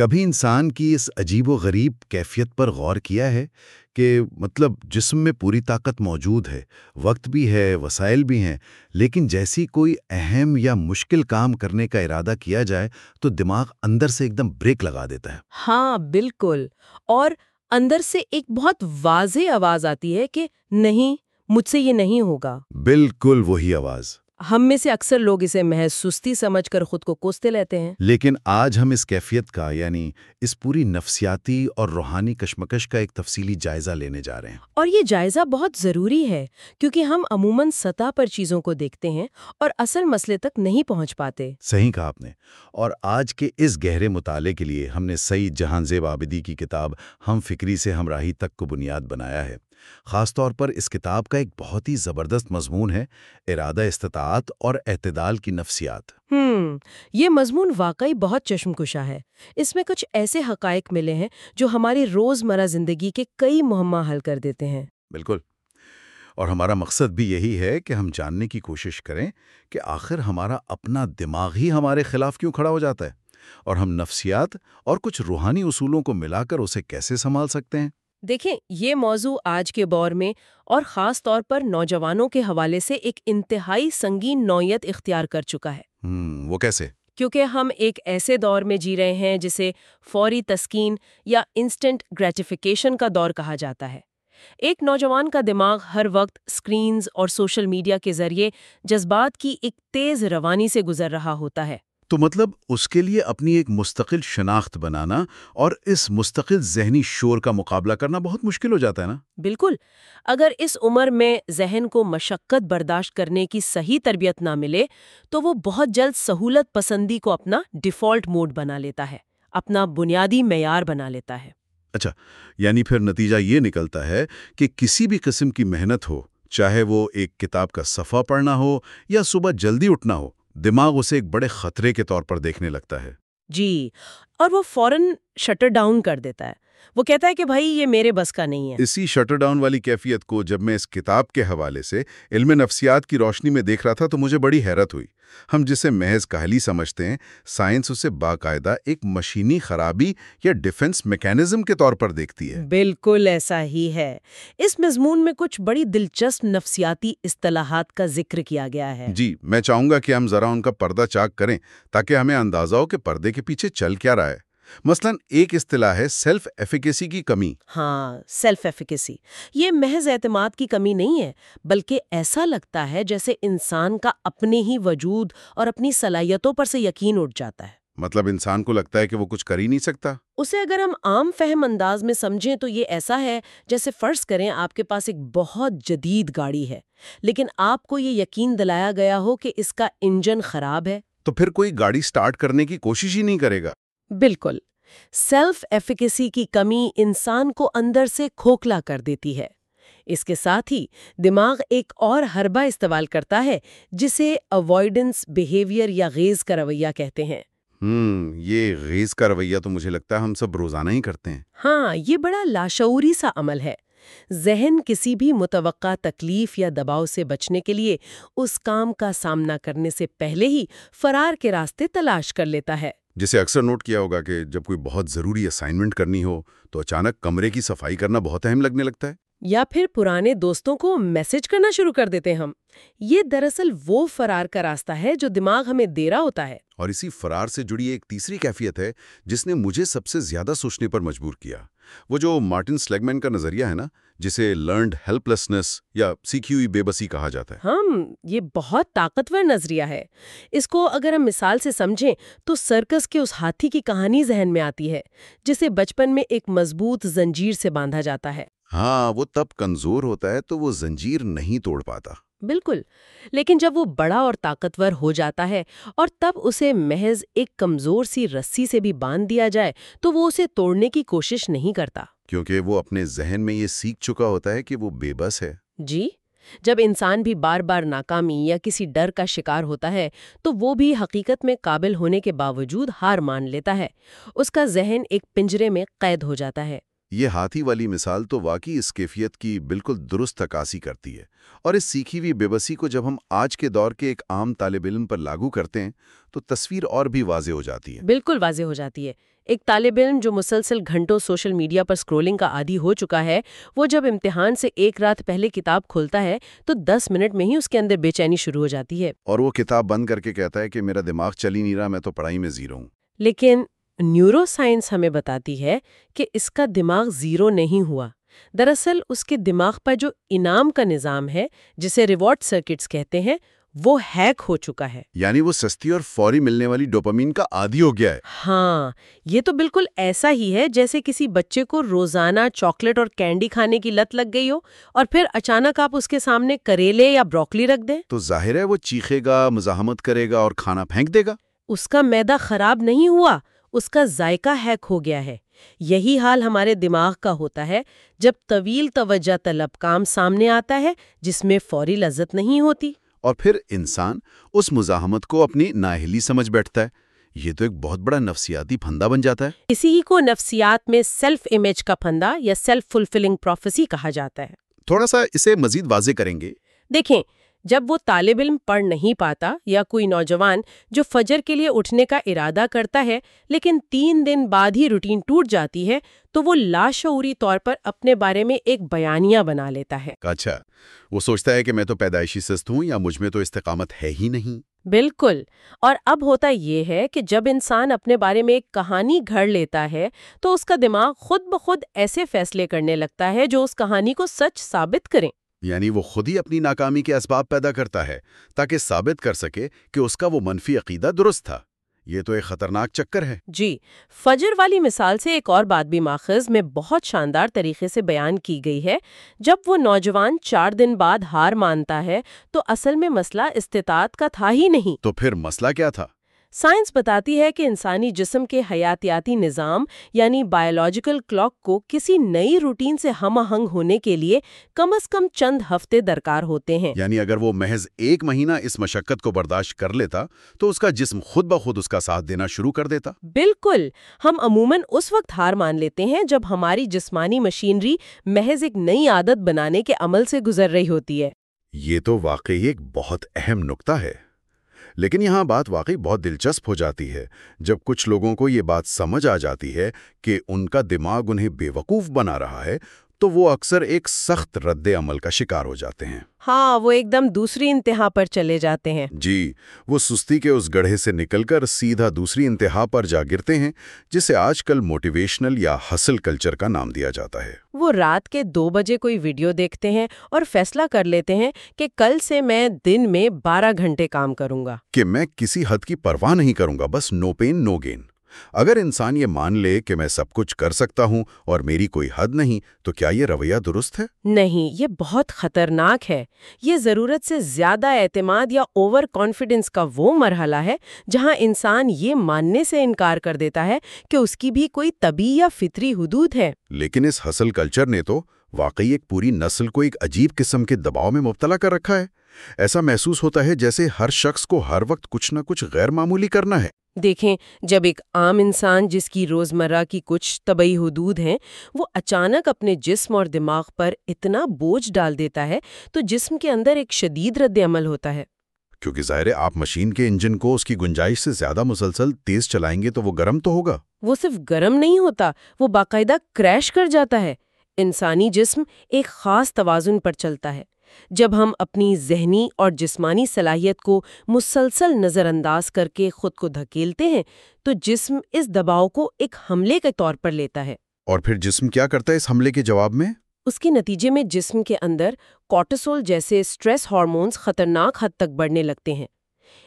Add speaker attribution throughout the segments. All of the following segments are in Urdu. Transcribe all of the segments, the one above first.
Speaker 1: کبھی انسان کی اس عجیب و غریب کیفیت پر غور کیا ہے کہ مطلب جسم میں پوری طاقت موجود ہے وقت بھی ہے وسائل بھی ہیں لیکن جیسی کوئی اہم یا مشکل کام کرنے کا ارادہ کیا جائے تو دماغ اندر سے ایک دم بریک لگا دیتا ہے۔
Speaker 2: ہاں بالکل۔ اور اندر سے ایک بہت واضح آواز آتی ہے کہ نہیں مجھ سے یہ نہیں ہوگا۔
Speaker 1: بالکل وہی آواز۔
Speaker 2: ہم میں سے اکثر لوگ اسے محض سستی سمجھ کر خود کو کوستے لیتے ہیں۔
Speaker 1: لیکن آج ہم اس کیفیت کا یعنی اس پوری نفسیاتی اور روحانی کشمکش کا ایک تفصیلی جائزہ لینے جا رہے ہیں۔
Speaker 2: اور یہ جائزہ بہت ضروری ہے کیونکہ ہم عموماً سطح پر چیزوں کو دیکھتے ہیں اور اصل مسئلے تک نہیں پہنچ پاتے۔
Speaker 1: صحیح کہا آپ نے۔ اور آج کے اس گہرے مطالعے کے لیے ہم نے سعید جہان زیب آبدی کی کتاب ہم فکری سے ہمراہی تک کو بنیاد بنایا ہے۔ خاص طور پر اس کتاب کا ایک بہت ہی زبردست مضمون ہے ارادہ استطاعت اور اعتدال کی نفسیات۔
Speaker 2: ہم یہ مضمون واقعی بہت چشم کشا ہے۔ اس میں کچھ ایسے حقائق ملے ہیں جو ہماری روزمرہ زندگی کے کئی مہمہ حل کر دیتے ہیں۔
Speaker 1: بالکل۔ اور ہمارا مقصد بھی یہی ہے کہ ہم جاننے کی کوشش کریں کہ آخر ہمارا اپنا دماغ ہی ہمارے خلاف کیوں کھڑا ہو جاتا ہے اور ہم نفسیات اور کچھ روحانی اصولوں کو ملا کر اسے کیسے سنبھال سکتے ہیں۔
Speaker 2: دیکھیں یہ موضوع آج کے دور میں اور خاص طور پر نوجوانوں کے حوالے سے ایک انتہائی سنگین نوعیت اختیار کر چکا ہے۔
Speaker 1: ہم وہ کیسے؟
Speaker 2: کیونکہ ہم ایک ایسے دور میں جی رہے ہیں جسے فوری تسکین یا انسٹنٹ گریٹیفیکیشن کا دور کہا جاتا ہے۔ ایک نوجوان کا دماغ ہر وقت سکرینز اور سوشل میڈیا کے ذریعے جذبات کی ایک تیز روانی سے گزر رہا ہوتا ہے۔
Speaker 1: تو مطلب اس کے لیے اپنی ایک مستقل شناخت بنانا اور اس مستقل ذہنی شور کا مقابلہ کرنا بہت مشکل ہو جاتا ہے نا؟
Speaker 2: بالکل۔ اگر اس عمر میں ذہن کو مشقت برداشت کرنے کی صحیح تربیت نہ ملے تو وہ بہت جلد سہولت پسندی کو اپنا ڈیفالٹ موڈ بنا لیتا ہے اپنا بنیادی معیار بنا لیتا ہے۔
Speaker 1: اچھا یعنی پھر نتیجہ یہ نکلتا ہے کہ کسی بھی قسم کی محنت ہو چاہے وہ ایک کتاب کا صفحہ پڑھنا ہو یا صبح جلدی اٹھنا ہو دماغ اسے ایک بڑے خطرے کے طور پر دیکھنے لگتا ہے۔
Speaker 2: جی اور وہ فوراً شٹر ڈاؤن کر دیتا ہے۔ وہ کہتا ہے کہ بھائی یہ میرے بس کا نہیں ہے۔
Speaker 1: اسی شٹر ڈاؤن والی کیفیت کو جب میں اس کتاب کے حوالے سے علم نفسیات کی روشنی میں دیکھ رہا تھا تو مجھے بڑی حیرت ہوئی۔ ہم جسے محض کاہلی سمجھتے ہیں سائنس اسے باقاعدہ ایک مشینی خرابی یا ڈیفنس میکینزم کے طور پر دیکھتی ہے۔
Speaker 2: بالکل ایسا ہی ہے۔ اس مضمون میں کچھ بڑی دلچسپ نفسیاتی اصطلاحات کا ذکر کیا گیا ہے۔
Speaker 1: جی میں چاہوں گا کہ ہم ذرا ان کا پردہ چاک کریں تاکہ ہمیں اندازہ ہو کہ پردے کے پیچھے چل کیا رہا ہے۔ مثلا ایک اصطلاح ہے سیلف ایفیکیسی کی کمی۔
Speaker 2: ہاں سیلف ایفیکیسی یہ محض اعتماد کی کمی نہیں ہے بلکہ ایسا لگتا ہے جیسے انسان کا اپنے ہی وجود اور اپنی صلاحیتوں پر سے یقین اٹھ جاتا ہے۔
Speaker 1: مطلب انسان کو لگتا ہے کہ وہ کچھ کر ہی نہیں سکتا۔
Speaker 2: اسے اگر ہم عام فہم انداز میں سمجھیں تو یہ ایسا ہے جیسے فرض کریں آپ کے پاس ایک بہت جدید گاڑی ہے لیکن آپ کو یہ یقین دلایا گیا ہو کہ اس کا انجن خراب ہے۔
Speaker 1: تو پھر کوئی گاڑی سٹارٹ کرنے کی کوشش ہی نہیں کرے گا۔
Speaker 2: بالکل۔ سیلف ایفیکیسی کی کمی انسان کو اندر سے کھوکھلا کر دیتی ہے۔ اس کے ساتھ ہی دماغ ایک اور حربہ استعمال کرتا ہے جسے اوائڈنس بیہیویئر یا غیز کا رویہ کہتے ہیں۔
Speaker 1: ہم یہ غیز کا رویہ تو مجھے لگتا ہے ہم سب روزانہ ہی کرتے ہیں۔
Speaker 2: ہاں یہ بڑا لاشعوری سا عمل ہے۔ ذہن کسی بھی متوقع تکلیف یا دباؤ سے بچنے کے لیے اس کام کا سامنا کرنے سے پہلے ہی فرار کے راستے تلاش کر لیتا ہے۔
Speaker 1: جسے اکثر نوٹ کیا ہوگا کہ جب کوئی بہت ضروری اسائنمنٹ کرنی ہو تو اچانک کمرے کی صفائی کرنا بہت اہم لگنے لگتا ہے۔
Speaker 2: یا پھر پرانے دوستوں کو میسج کرنا شروع کر دیتے ہم۔ یہ دراصل وہ فرار کا راستہ ہے جو دماغ ہمیں دے رہا ہوتا ہے۔
Speaker 1: اور اسی فرار سے جڑی ایک تیسری کیفیت ہے جس نے مجھے سب سے زیادہ سوچنے پر مجبور کیا۔ وہ جو مارٹن سلیگمین کا نظریہ ہے نا جسے لرنڈ ہیلپ لیسنس یا سیکھی ہوئی بے بسی کہا جاتا ہے۔
Speaker 2: ہم یہ بہت طاقتور نظریہ ہے۔ اس کو اگر ہم مثال سے سمجھیں تو سرکس کے اس ہاتھی کی کہانی ذہن میں آتی ہے جسے بچپن میں ایک مضبوط زنجیر سے باندھا جاتا ہے۔
Speaker 1: ہاں وہ تب کمزور ہوتا ہے تو وہ زنجیر نہیں توڑ پاتا۔
Speaker 2: بالکل لیکن جب وہ بڑا اور طاقتور ہو جاتا ہے اور تب اسے محض ایک کمزور سی رسی سے بھی باندھ دیا جائے تو وہ اسے توڑنے کی کوشش نہیں کرتا۔
Speaker 1: کیونکہ وہ اپنے ذہن میں یہ سیکھ چکا ہوتا ہے کہ وہ بے بس ہے۔
Speaker 2: جی جب انسان بھی بار بار ناکامی یا کسی ڈر کا شکار ہوتا ہے تو وہ بھی حقیقت میں قابل ہونے کے باوجود ہار مان لیتا ہے۔ اس کا ذہن ایک پنجرے میں قید ہو جاتا ہے۔
Speaker 1: یہ ہاتھی والی مثال تو واقعی اس کیفیت کی بالکل درست عکاسی کرتی ہے۔ اور اس سیکھی ہوئی بے بسی کو جب ہم آج کے دور کے ایک عام طالب علم پر لاگو کرتے ہیں تو تصویر اور بھی واضح ہو جاتی ہے۔
Speaker 2: بالکل واضح ہو جاتی ہے۔ ایک طالب علم جو مسلسل گھنٹوں سوشل میڈیا پر سکرولنگ کا عادی ہو چکا ہے وہ جب امتحان سے ایک رات پہلے کتاب کھولتا ہے تو دس منٹ میں ہی اس کے اندر بے چینی شروع ہو جاتی ہے۔
Speaker 1: اور وہ کتاب بند کر کے کہتا ہے کہ میرا دماغ چل ہی نہیں رہا میں تو پڑھائی میں زیرو ہوں۔
Speaker 2: لیکن نیورو سائنس ہمیں بتاتی ہے کہ اس کا دماغ زیرو نہیں ہوا۔ دراصل اس کے دماغ پر جو انعام کا نظام ہے جسے ریوارڈ سرکٹس کہتے ہیں وہ ہیک ہو چکا ہے۔
Speaker 1: یعنی وہ سستی اور فوری ملنے والی ڈوپامین کا عادی ہو گیا ہے۔
Speaker 2: ہاں یہ تو بالکل ایسا ہی ہے جیسے کسی بچے کو روزانہ چاکلیٹ اور کینڈی کھانے کی لت لگ گئی ہو اور پھر اچانک آپ اس کے سامنے کریلے یا بروکلی رکھ دیں۔
Speaker 1: تو ظاہر ہے وہ چیخے گا مزاحمت کرے گا اور کھانا پھینک دے گا۔
Speaker 2: اس کا میدا خراب نہیں ہوا۔ اس کا ذائقہ ہیک ہو گیا ہے۔ یہی حال ہمارے دماغ کا ہوتا ہے جب طویل توجہ طلب کام سامنے آتا ہے جس میں فوری لذت نہیں ہوتی۔
Speaker 1: اور پھر انسان اس مزاحمت کو اپنی نااہلی سمجھ بیٹھتا ہے۔ یہ تو ایک بہت بڑا نفسیاتی پھندا بن جاتا ہے۔
Speaker 2: اسی ہی کو نفسیات میں سیلف امیج کا پھندا یا سیلف فلفلنگ پروفیسی کہا جاتا ہے۔
Speaker 1: تھوڑا سا اسے مزید واضح کریں گے؟
Speaker 2: دیکھیں جب وہ طالب علم پڑھ نہیں پاتا یا کوئی نوجوان جو فجر کے لیے اٹھنے کا ارادہ کرتا ہے لیکن تین دن بعد ہی روٹین ٹوٹ جاتی ہے تو وہ لاشعوری طور پر اپنے بارے میں ایک بیانیہ بنا لیتا ہے۔
Speaker 1: اچھا وہ سوچتا ہے کہ میں تو پیدائشی سست ہوں یا مجھ میں تو استقامت ہے ہی نہیں۔
Speaker 2: بالکل۔ اور اب ہوتا یہ ہے کہ جب انسان اپنے بارے میں ایک کہانی گھڑ لیتا ہے تو اس کا دماغ خود بخود ایسے فیصلے کرنے لگتا ہے جو اس کہانی کو سچ ثابت کریں۔
Speaker 1: یعنی وہ خود ہی اپنی ناکامی کے اسباب پیدا کرتا ہے تاکہ ثابت کر سکے کہ اس کا وہ منفی عقیدہ درست تھا۔ یہ تو ایک خطرناک چکر ہے۔
Speaker 2: جی فجر والی مثال سے ایک اور بات بھی ماخذ میں بہت شاندار طریقے سے بیان کی گئی ہے۔ جب وہ نوجوان چار دن بعد ہار مانتا ہے تو اصل میں مسئلہ استطاعت کا تھا ہی نہیں۔
Speaker 1: تو پھر مسئلہ کیا تھا؟
Speaker 2: سائنس بتاتی ہے کہ انسانی جسم کے حیاتیاتی نظام یعنی بایولوجیکل کلاک کو کسی نئی روٹین سے ہم آہنگ ہونے کے لیے کم از کم چند ہفتے درکار ہوتے ہیں۔
Speaker 1: یعنی اگر وہ محض ایک مہینہ اس مشقت کو برداشت کر لیتا تو اس کا جسم خود بخود اس کا ساتھ دینا شروع کر دیتا۔
Speaker 2: بالکل۔ ہم عموماً اس وقت ہار مان لیتے ہیں جب ہماری جسمانی مشینری محض ایک نئی عادت بنانے کے عمل سے گزر رہی ہوتی ہے۔
Speaker 1: یہ تو واقعی ایک بہت اہم نقطہ ہے۔ لیکن یہاں بات واقعی بہت دلچسپ ہو جاتی ہے، جب کچھ لوگوں کو یہ بات سمجھ آ جاتی ہے کہ ان کا دماغ انہیں بے وقوف بنا رہا ہے تو وہ اکثر ایک سخت رد عمل کا شکار ہو جاتے ہیں۔
Speaker 2: ہاں وہ ایک دم دوسری انتہا پر چلے جاتے ہیں۔
Speaker 1: جی وہ سستی کے اس گڑھے سے نکل کر سیدھا دوسری انتہا پر جا گرتے ہیں جسے آج کل موٹیویشنل یا حسل کلچر کا نام دیا جاتا ہے۔
Speaker 2: وہ رات کے دو بجے کوئی ویڈیو دیکھتے ہیں اور فیصلہ کر لیتے ہیں کہ کل سے میں دن میں بارہ گھنٹے کام کروں گا۔
Speaker 1: کہ میں کسی حد کی پرواہ نہیں کروں گا بس نو پین نو گین۔ اگر انسان یہ مان لے کہ میں سب کچھ کر سکتا ہوں اور میری کوئی حد نہیں تو کیا یہ رویہ درست ہے؟
Speaker 2: نہیں یہ بہت خطرناک ہے۔ یہ ضرورت سے زیادہ اعتماد یا اوور کانفیڈنس کا وہ مرحلہ ہے جہاں انسان یہ ماننے سے انکار کر دیتا ہے کہ اس کی بھی کوئی طبی یا فطری حدود ہے
Speaker 1: لیکن اس حسل کلچر نے تو واقعی ایک پوری نسل کو ایک عجیب قسم کے دباؤ میں مبتلا کر رکھا ہے۔ ایسا محسوس ہوتا ہے جیسے ہر شخص کو ہر وقت کچھ نہ کچھ غیر معمولی کرنا ہے۔
Speaker 2: دیکھیں جب ایک عام انسان جس کی روزمرہ کی کچھ طبی حدود ہیں وہ اچانک اپنے جسم اور دماغ پر اتنا بوجھ ڈال دیتا ہے تو جسم کے اندر ایک شدید رد عمل ہوتا ہے۔
Speaker 1: کیونکہ ظاہر آپ مشین کے انجن کو اس کی گنجائش سے زیادہ مسلسل تیز چلائیں گے تو وہ گرم تو ہوگا۔
Speaker 2: وہ صرف گرم نہیں ہوتا وہ باقاعدہ کریش کر جاتا ہے۔ انسانی جسم ایک خاص توازن پر چلتا ہے۔ جب ہم اپنی ذہنی اور جسمانی صلاحیت کو مسلسل نظر انداز کر کے خود کو دھکیلتے ہیں تو جسم اس دباؤ کو ایک حملے کے طور پر لیتا ہے۔
Speaker 1: اور پھر جسم کیا کرتا ہے اس حملے کے جواب میں؟
Speaker 2: اس کے نتیجے میں جسم کے اندر کارٹیسول جیسے سٹریس ہارمونز خطرناک حد تک بڑھنے لگتے ہیں۔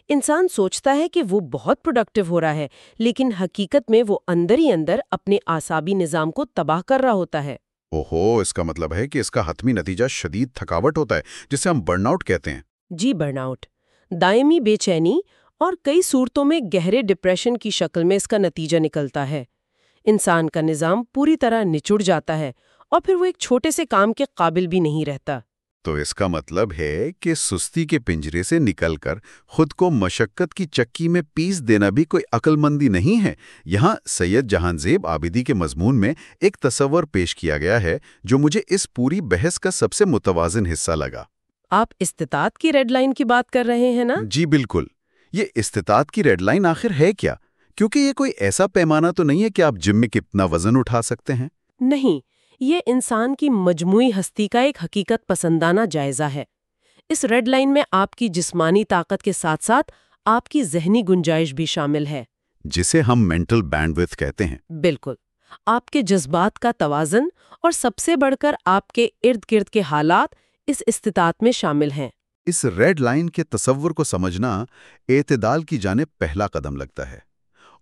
Speaker 2: انسان سوچتا ہے کہ وہ بہت پروڈکٹیو ہو رہا ہے لیکن حقیقت میں وہ اندر ہی اندر اپنے آسابی نظام کو تباہ کر رہا ہوتا ہے۔
Speaker 1: اوہو، اس کا مطلب ہے کہ اس کا حتمی نتیجہ شدید تھکاوٹ ہوتا ہے، جسے ہم برن آؤٹ کہتے ہیں۔
Speaker 2: جی برن آؤٹ۔ دائمی بے چینی اور کئی صورتوں میں گہرے ڈپریشن کی شکل میں اس کا نتیجہ نکلتا ہے۔ انسان کا نظام پوری طرح نچڑ جاتا ہے اور پھر وہ ایک چھوٹے سے کام کے قابل بھی نہیں رہتا۔
Speaker 1: تو اس کا مطلب ہے کہ سستی کے پنجرے سے نکل کر خود کو مشقت کی چکی میں پیس دینا بھی کوئی عقل مندی نہیں ہے۔ یہاں سید جہان زیب آبدی کے مضمون میں ایک تصور پیش کیا گیا ہے جو مجھے اس پوری بحث کا سب سے متوازن حصہ لگا۔
Speaker 2: آپ استطاعت کی ریڈ لائن کی بات کر رہے ہیں نا؟
Speaker 1: جی بالکل۔ یہ استطاعت کی ریڈ لائن آخر ہے کیا؟ کیونکہ یہ کوئی ایسا پیمانہ تو نہیں ہے کہ آپ جم میں کتنا وزن اٹھا سکتے ہیں۔
Speaker 2: نہیں یہ انسان کی مجموعی ہستی کا ایک حقیقت پسندانہ جائزہ ہے۔ اس ریڈ لائن میں آپ کی جسمانی طاقت کے ساتھ ساتھ آپ کی ذہنی گنجائش بھی شامل ہے۔
Speaker 1: جسے ہم مینٹل بینڈ وتھ کہتے ہیں۔
Speaker 2: بالکل۔ آپ کے جذبات کا توازن اور سب سے بڑھ کر آپ کے ارد گرد کے حالات اس استطاعت میں شامل ہیں۔
Speaker 1: اس ریڈ لائن کے تصور کو سمجھنا اعتدال کی جانب پہلا قدم لگتا ہے۔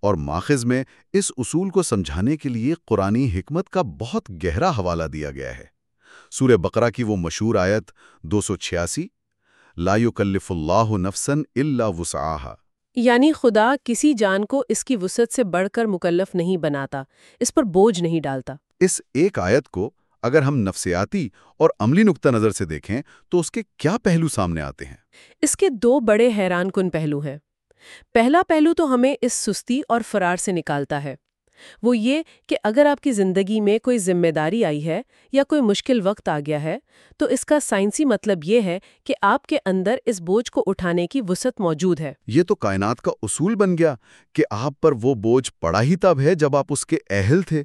Speaker 1: اور ماخذ میں اس اصول کو سمجھانے کے لیے قرآنی حکمت کا بہت گہرا حوالہ دیا گیا ہے۔ سورہ بقرہ کی وہ مشہور آیت دو سو چھیاسی لا یکلف اللہ نفسن الا وسعها
Speaker 2: یعنی خدا کسی جان کو اس کی وسعت سے بڑھ کر مکلف نہیں بناتا اس پر بوجھ نہیں ڈالتا۔
Speaker 1: اس ایک آیت کو اگر ہم نفسیاتی اور عملی نقطہ نظر سے دیکھیں تو اس کے کیا پہلو سامنے آتے ہیں؟
Speaker 2: اس کے دو بڑے حیران کن پہلو ہیں۔ پہلا پہلو تو ہمیں اس سستی اور فرار سے نکالتا ہے۔ وہ یہ کہ اگر آپ کی زندگی میں کوئی ذمہ داری آئی ہے یا کوئی مشکل وقت آ گیا ہے تو اس کا سائنسی مطلب یہ ہے کہ آپ کے اندر اس بوجھ کو اٹھانے کی وسعت موجود ہے۔
Speaker 1: یہ تو کائنات کا اصول بن گیا کہ آپ پر وہ بوجھ پڑا ہی تب ہے جب آپ اس کے اہل تھے۔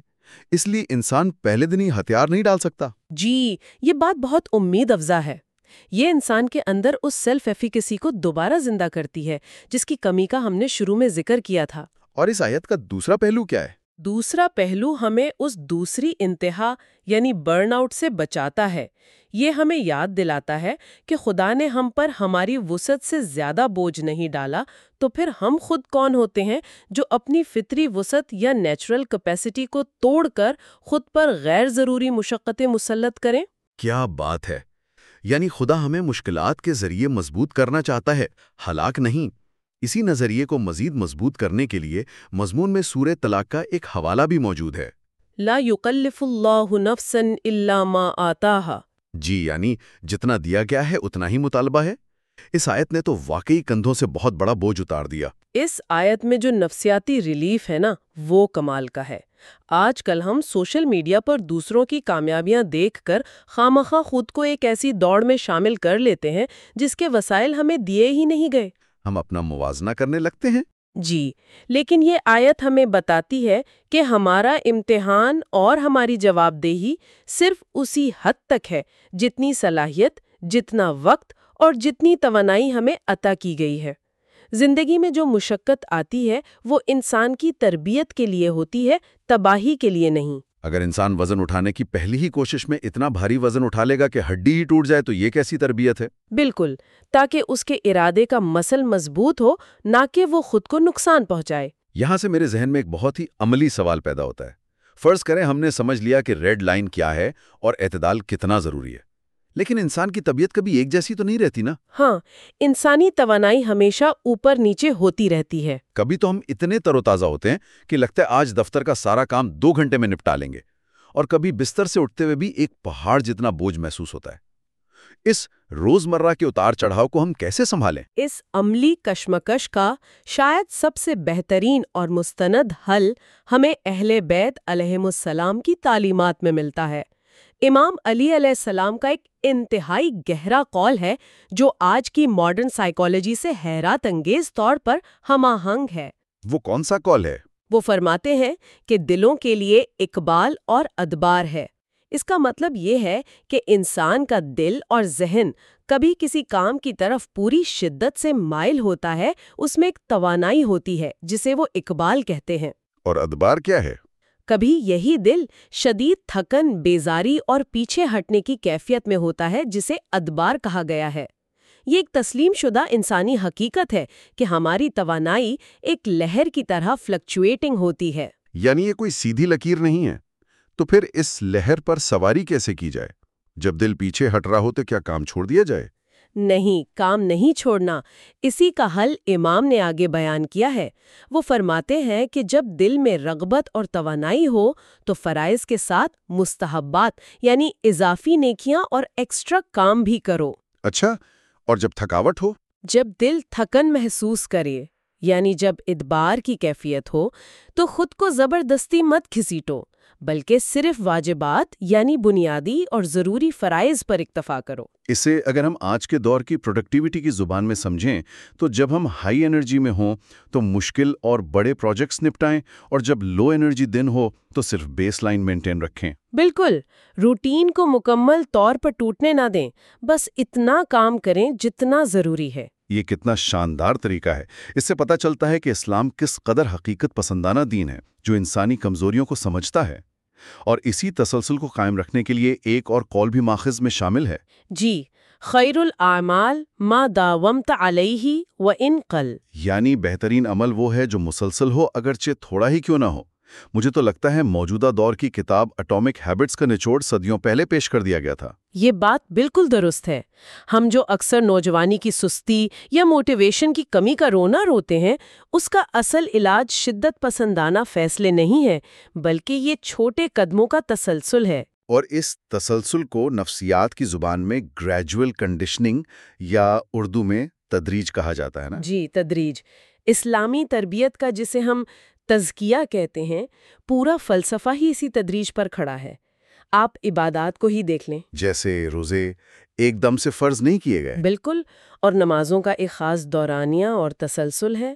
Speaker 1: اس لیے انسان پہلے دن ہی ہتھیار نہیں ڈال سکتا۔
Speaker 2: جی یہ بات بہت امید افزا ہے۔ یہ انسان کے اندر اس سیلف ایفیکسی کو دوبارہ زندہ کرتی ہے جس کی کمی کا ہم نے شروع میں ذکر کیا تھا۔
Speaker 1: اور اس آیت کا دوسرا پہلو کیا ہے؟
Speaker 2: دوسرا پہلو ہمیں اس دوسری انتہا یعنی برن آؤٹ سے بچاتا ہے۔ یہ ہمیں یاد دلاتا ہے کہ خدا نے ہم پر ہماری وسعت سے زیادہ بوجھ نہیں ڈالا تو پھر ہم خود کون ہوتے ہیں جو اپنی فطری وسعت یا نیچرل کیپیسٹی کو توڑ کر خود پر غیر ضروری مشقتیں مسلط کریں؟
Speaker 1: کیا بات ہے! یعنی خدا ہمیں مشکلات کے ذریعے مضبوط کرنا چاہتا ہے ہلاک نہیں۔ اسی نظریے کو مزید مضبوط کرنے کے لیے مضمون میں سورہ طلاق کا ایک حوالہ بھی موجود ہے۔
Speaker 2: لا یکلف اللہ نفسا الا ما آتاہا
Speaker 1: جی یعنی جتنا دیا گیا ہے اتنا ہی مطالبہ ہے۔ اس آیت نے تو واقعی کندھوں سے بہت بڑا بوجھ اتار دیا۔
Speaker 2: اس آیت میں جو نفسیاتی ریلیف ہے نا وہ کمال کا ہے۔ آج کل ہم سوشل میڈیا پر دوسروں کی کامیابیاں دیکھ کر خامخواہ خود کو ایک ایسی دوڑ میں شامل کر لیتے ہیں جس کے وسائل ہمیں دیے ہی نہیں گئے۔
Speaker 1: ہم اپنا موازنہ کرنے لگتے ہیں۔
Speaker 2: جی لیکن یہ آیت ہمیں بتاتی ہے کہ ہمارا امتحان اور ہماری جواب دہی صرف اسی حد تک ہے جتنی صلاحیت جتنا وقت اور جتنی توانائی ہمیں عطا کی گئی ہے۔ زندگی میں جو مشقت آتی ہے وہ انسان کی تربیت کے لیے ہوتی ہے تباہی کے لیے نہیں۔
Speaker 1: اگر انسان وزن اٹھانے کی پہلی ہی کوشش میں اتنا بھاری وزن اٹھا لے گا کہ ہڈی ہی ٹوٹ جائے تو یہ کیسی تربیت ہے؟
Speaker 2: بالکل تاکہ اس کے ارادے کا مسل مضبوط ہو نہ کہ وہ خود کو نقصان پہنچائے۔
Speaker 1: یہاں سے میرے ذہن میں ایک بہت ہی عملی سوال پیدا ہوتا ہے۔ فرض کریں ہم نے سمجھ لیا کہ ریڈ لائن کیا ہے اور اعتدال کتنا ضروری ہے۔ لیکن انسان کی طبیعت کبھی ایک جیسی تو نہیں رہتی نا؟
Speaker 2: ہاں انسانی توانائی ہمیشہ اوپر نیچے ہوتی رہتی ہے۔
Speaker 1: کبھی تو ہم اتنے تر و تازہ ہوتے ہیں کہ لگتا ہے آج دفتر کا سارا کام دو گھنٹے میں نپٹا لیں گے اور کبھی بستر سے اٹھتے ہوئے بھی ایک پہاڑ جتنا بوجھ محسوس ہوتا ہے۔ اس روزمرہ کے اتار چڑھاؤ کو ہم کیسے سنبھالیں؟
Speaker 2: اس عملی کشمکش کا شاید سب سے بہترین اور مستند حل ہمیں اہل بیت علیہم السلام کی تعلیمات میں ملتا ہے۔ امام علی علیہ السلام کا ایک انتہائی گہرا قول ہے جو آج کی ماڈرن سائیکالوجی سے حیرات انگیز طور پر ہم آہنگ ہے۔
Speaker 1: وہ کون سا کال ہے؟
Speaker 2: وہ فرماتے ہیں کہ دلوں کے لیے اقبال اور ادبار ہے۔ اس کا مطلب یہ ہے کہ انسان کا دل اور ذہن کبھی کسی کام کی طرف پوری شدت سے مائل ہوتا ہے اس میں ایک توانائی ہوتی ہے جسے وہ اقبال کہتے ہیں۔
Speaker 1: اور ادبار کیا ہے؟
Speaker 2: کبھی یہی دل شدید تھکن، بیزاری اور پیچھے ہٹنے کی کیفیت میں ہوتا ہے جسے ادبار کہا گیا ہے۔ یہ ایک تسلیم شدہ انسانی حقیقت ہے کہ ہماری توانائی ایک لہر کی طرح فلکچویٹنگ ہوتی ہے۔
Speaker 1: یعنی یہ کوئی سیدھی لکیر نہیں ہے۔ تو پھر اس لہر پر سواری کیسے کی جائے؟ جب دل پیچھے ہٹ رہا ہو تو کیا کام چھوڑ دیا جائے؟
Speaker 2: نہیں کام نہیں چھوڑنا۔ اسی کا حل امام نے آگے بیان کیا ہے۔ وہ فرماتے ہیں کہ جب دل میں رغبت اور توانائی ہو تو فرائض کے ساتھ مستحبات یعنی اضافی نیکیاں اور ایکسٹرا کام بھی کرو۔
Speaker 1: اچھا اور جب تھکاوٹ ہو؟
Speaker 2: جب دل تھکن محسوس کرے یعنی جب ادبار کی کیفیت ہو تو خود کو زبردستی مت کھسیٹو بلکہ صرف واجبات یعنی بنیادی اور ضروری فرائض پر اکتفا کرو۔
Speaker 1: اسے اگر ہم آج کے دور کی پروڈکٹیوٹی کی زبان میں سمجھیں تو جب ہم ہائی انرجی میں ہوں تو مشکل اور بڑے پروجیکٹس نپٹائیں اور جب لو انرجی دن ہو تو صرف بیس لائن مینٹین رکھیں۔
Speaker 2: بالکل روٹین کو مکمل طور پر ٹوٹنے نہ دیں بس اتنا کام کریں جتنا ضروری ہے۔
Speaker 1: یہ کتنا شاندار طریقہ ہے۔ اس سے پتہ چلتا ہے کہ اسلام کس قدر حقیقت پسندانہ دین ہے جو انسانی کمزوریوں کو سمجھتا ہے۔ اور اسی تسلسل کو قائم رکھنے کے لیے ایک اور قول بھی ماخذ میں شامل ہے۔
Speaker 2: جی خیر الاعمال ما داومت علیہ و ان قل
Speaker 1: یعنی بہترین عمل وہ ہے جو مسلسل ہو اگرچہ تھوڑا ہی کیوں نہ ہو۔ مجھے تو لگتا ہے موجودہ دور کی کتاب اٹامک ہیبٹس کا نچوڑ صدیوں پہلے پیش کر دیا گیا تھا۔
Speaker 2: یہ بات بالکل درست ہے۔ ہم جو اکثر نوجوانی کی سستی یا موٹیویشن کی کمی کا رونا روتے ہیں اس کا اصل علاج شدت پسندانہ فیصلے نہیں ہے بلکہ یہ چھوٹے قدموں کا تسلسل ہے۔
Speaker 1: اور اس تسلسل کو نفسیات کی زبان میں گریجول کنڈیشننگ یا اردو میں تدریج کہا جاتا ہے نا؟
Speaker 2: جی تدریج۔ اسلامی تربیت کا جسے ہم تزکیہ کہتے ہیں پورا فلسفہ ہی اسی تدریج پر کھڑا ہے۔ آپ عبادات کو ہی دیکھ لیں۔
Speaker 1: جیسے روزے ایک دم سے فرض نہیں کیے گئے۔
Speaker 2: بالکل اور نمازوں کا ایک خاص دورانیہ اور تسلسل ہے۔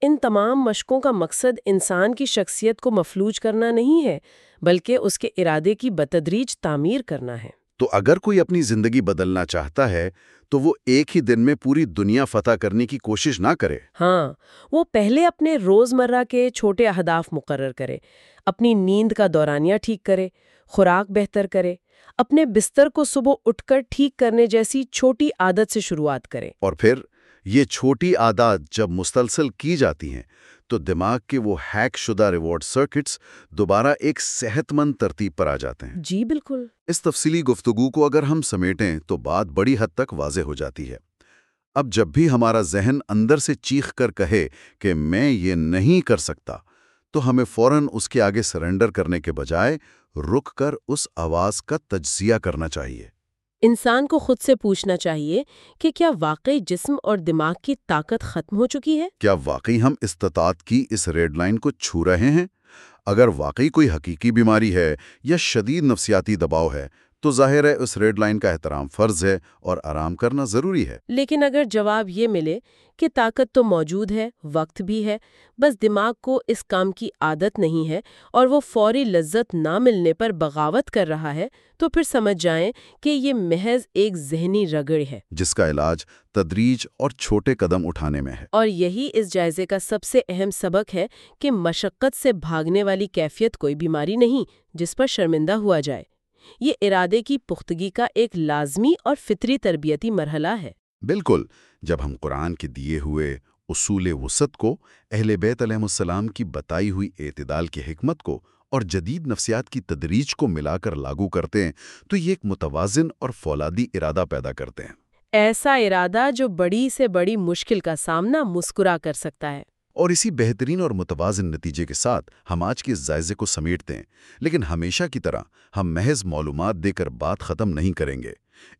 Speaker 2: ان تمام مشقوں کا مقصد انسان کی شخصیت کو مفلوج کرنا نہیں ہے بلکہ اس کے ارادے کی بتدریج تعمیر کرنا ہے۔
Speaker 1: تو اگر کوئی اپنی زندگی بدلنا چاہتا ہے تو وہ ایک ہی دن میں پوری دنیا فتح کرنے کی کوشش نہ کرے۔
Speaker 2: ہاں وہ پہلے اپنے روزمرہ کے چھوٹے اہداف مقرر کرے اپنی نیند کا دورانیہ ٹھیک کرے خوراک بہتر کرے اپنے بستر کو صبح اٹھ کر ٹھیک کرنے جیسی چھوٹی عادت سے شروعات کرے۔
Speaker 1: اور پھر یہ چھوٹی عادات جب مسلسل کی جاتی ہیں تو دماغ کے وہ ہیک شدہ ریوارڈ سرکٹس دوبارہ ایک صحت مند ترتیب پر آ جاتے ہیں۔
Speaker 2: جی بالکل۔
Speaker 1: اس تفصیلی گفتگو کو اگر ہم سمیٹیں تو بات بڑی حد تک واضح ہو جاتی ہے۔ اب جب بھی ہمارا ذہن اندر سے چیخ کر کہے کہ میں یہ نہیں کر سکتا تو ہمیں فوراً اس کے آگے سرنڈر کرنے کے بجائے رک کر اس آواز کا تجزیہ کرنا چاہیے۔
Speaker 2: انسان کو خود سے پوچھنا چاہیے کہ کیا واقعی جسم اور دماغ کی طاقت ختم ہو چکی ہے؟
Speaker 1: کیا واقعی ہم استطاعت کی اس ریڈ لائن کو چھو رہے ہیں؟ اگر واقعی کوئی حقیقی بیماری ہے یا شدید نفسیاتی دباؤ ہے تو ظاہر ہے اس ریڈ لائن کا احترام فرض ہے اور آرام کرنا ضروری ہے۔
Speaker 2: لیکن اگر جواب یہ ملے کہ طاقت تو موجود ہے وقت بھی ہے بس دماغ کو اس کام کی عادت نہیں ہے اور وہ فوری لذت نہ ملنے پر بغاوت کر رہا ہے تو پھر سمجھ جائیں کہ یہ محض ایک ذہنی رگڑ ہے۔
Speaker 1: جس کا علاج تدریج اور چھوٹے قدم اٹھانے میں ہے۔
Speaker 2: اور یہی اس جائزے کا سب سے اہم سبق ہے کہ مشقت سے بھاگنے والی کیفیت کوئی بیماری نہیں جس پر شرمندہ ہوا جائے۔ یہ ارادے کی پختگی کا ایک لازمی اور فطری تربیتی مرحلہ ہے۔
Speaker 1: بالکل جب ہم قرآن کے دیے ہوئے اصول وسط کو اہل بیت علیہ السلام کی بتائی ہوئی اعتدال کی حکمت کو اور جدید نفسیات کی تدریج کو ملا کر لاگو کرتے ہیں تو یہ ایک متوازن اور فولادی ارادہ پیدا کرتے ہیں۔
Speaker 2: ایسا ارادہ جو بڑی سے بڑی مشکل کا سامنا مسکرا کر سکتا ہے۔
Speaker 1: اور اسی بہترین اور متوازن نتیجے کے ساتھ ہم آج کے اس جائزے کو سمیٹتے ہیں۔ لیکن ہمیشہ کی طرح ہم محض معلومات دے کر بات ختم نہیں کریں گے۔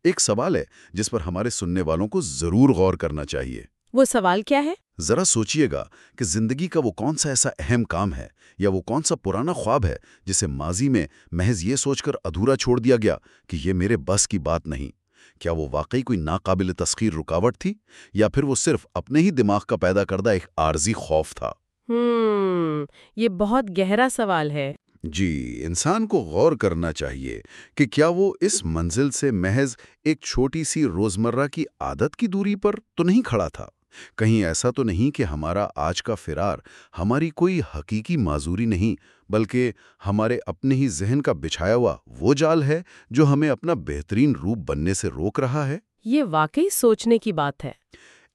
Speaker 1: ایک سوال ہے جس پر ہمارے سننے والوں کو ضرور غور کرنا چاہیے۔
Speaker 2: وہ سوال کیا ہے؟
Speaker 1: ذرا سوچئے گا کہ زندگی کا وہ کون سا ایسا اہم کام ہے یا وہ کون سا پرانا خواب ہے جسے ماضی میں محض یہ سوچ کر ادھورا چھوڑ دیا گیا کہ یہ میرے بس کی بات نہیں۔ کیا وہ واقعی کوئی ناقابل تسخیر رکاوٹ تھی یا پھر وہ صرف اپنے ہی دماغ کا پیدا کردہ ایک عارضی خوف تھا؟
Speaker 2: ہم یہ بہت گہرا سوال ہے۔
Speaker 1: جی انسان کو غور کرنا چاہیے کہ کیا وہ اس منزل سے محض ایک چھوٹی سی روزمرہ کی عادت کی دوری پر تو نہیں کھڑا تھا؟ کہیں ایسا تو نہیں کہ ہمارا آج کا فرار ہماری کوئی حقیقی معذوری نہیں بلکہ ہمارے اپنے ہی ذہن کا بچھایا ہوا وہ جال ہے جو ہمیں اپنا بہترین روپ بننے سے روک رہا ہے۔
Speaker 2: یہ واقعی سوچنے کی بات ہے۔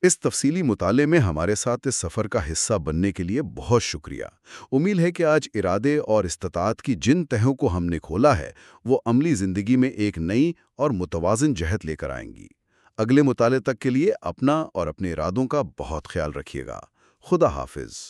Speaker 1: اس تفصیلی مطالعے میں ہمارے ساتھ اس سفر کا حصہ بننے کے لیے بہت شکریہ۔ امید ہے کہ آج ارادے اور استطاعت کی جن تہوں کو ہم نے کھولا ہے وہ عملی زندگی میں ایک نئی اور متوازن جہت لے کر آئیں گی۔ اگلے مطالعے تک کے لیے اپنا اور اپنے ارادوں کا بہت خیال رکھیے گا۔ خدا حافظ۔